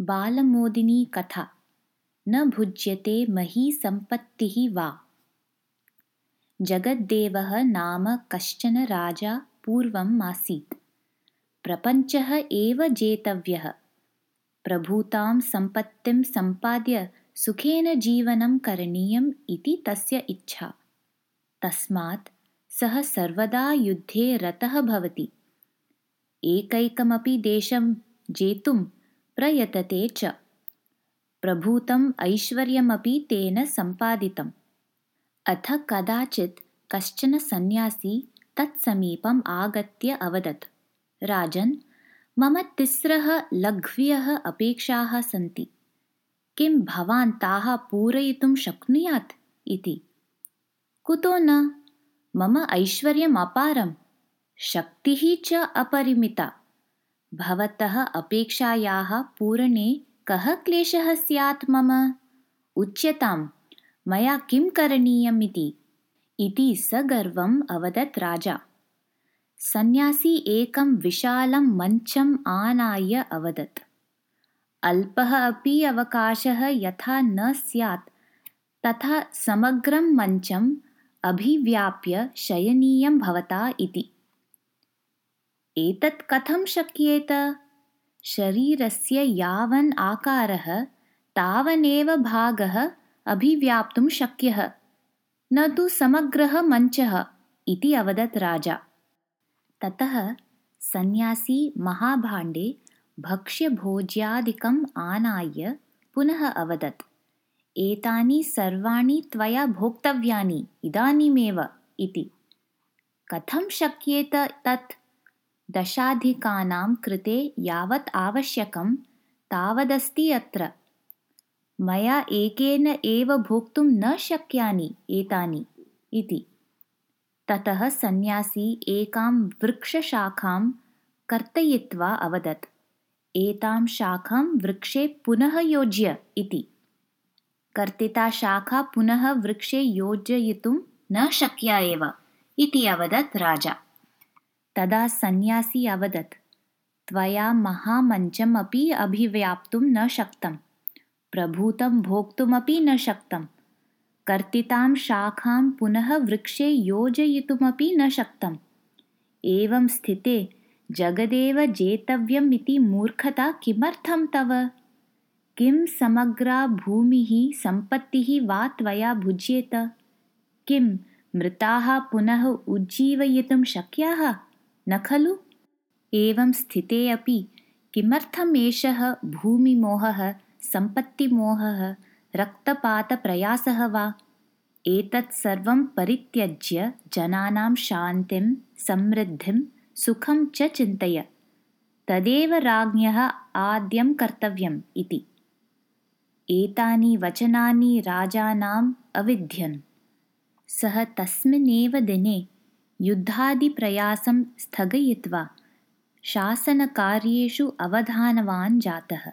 बालमोदिनी कथा। न भुज्यते महीसम्पत्तिः वा। जगद्देवः नाम कश्चन राजा पूर्वम् आसीत्। प्रपञ्चः एव जेतव्यः। प्रभूतां सम्पत्तिं सम्पाद्य सुखेन जीवनं करणीयम् इति तस्य इच्छा। तस्मात् सः सर्वदा युद्धे रतः भवति। एकैकमपि देशं जेतुं प्रयतते च। प्रभूतम् ऐश्वर्यमपि तेन सम्पादितम्। अथ कदाचित् कश्चन सन्न्यासी तत्समीपम् आगत्य अवदत्। राजन् मम तिस्रः लघ्व्यः अपेक्षाः सन्ति। किं भवान् ताः पूरयितुं शक्नुयात् इति? कुतो न मम ऐश्वर्यम् अपारं शक्तिः च अपरिमिता भवतः अपेक्षायाः पूरणे कः क्लेशः स्यात् मम? उच्यतां मया किं करणीयम् इति। सगर्वम् अवदत् राजा। सन्न्यासी एकं विशालं मञ्चम् आनाय्य अवदत्। अल्पः अपि अवकाशः यथा न स्यात् तथा समग्रं मञ्चम् अभिव्याप्य शयनीयं भवता इति एतत् कथं शक्येत? शरीरस्य यावन् आकारः तावनेव भागः अभिव्याप्तुं शक्यः। न तु समग्रः मञ्चः इति अवदत् राजा। ततः सन्न्यासी महाभाण्डे भक्ष्यभोज्यादिकम् आनाय्य पुनः अवदत्। एतानि सर्वाणि त्वया भोक्तव्यानि इदानीमेव इति। कथं शक्येत तत् दशाधिकानां कृते यावत् आवश्यकं तावदस्ति अत्र। मया एकेन एव भोक्तुं न शक्यानि एतानि इति। ततः सन्न्यासी एकां वृक्षशाखां कर्तयित्वा अवदत्। एतां शाखां वृक्षे पुनः योज्य इति। कर्तिता शाखा पुनः वृक्षे योजयितुं न शक्या एव इति अवदत् राजा तदा सन्न्यासी अवदत् त्वया महामञ्चमपि अभिव्याप्तुं न शक्तं प्रभूतं भोक्तुमपि न शक्तं कर्तितां शाखां पुनः वृक्षे योजयितुमपि न शक्तम्। एवं स्थिते जगदेव जेतव्यम् इति मूर्खता किमर्थं तव? किं समग्रा भूमिः सम्पत्तिः वा त्वया भुज्येत? किं मृताः पुनः उज्जीवयितुं शक्याः न खलु? एवं स्थिते अपि किमर्थम् एषः भूमिमोहः सम्पत्तिमोहः रक्तपातप्रयासः वा? एतत् सर्वं परित्यज्य जनानां शान्तिं समृद्धिं सुखं च चिन्तय। तदेव राज्ञः आद्यं कर्तव्यम् इति। एतानि वचनानि राजानाम् अविध्यन्। सः तस्मिन्नेव दिने युद्धादिप्रयासं स्थगयित्वा शासनकार्येषु अवधानवान् जातः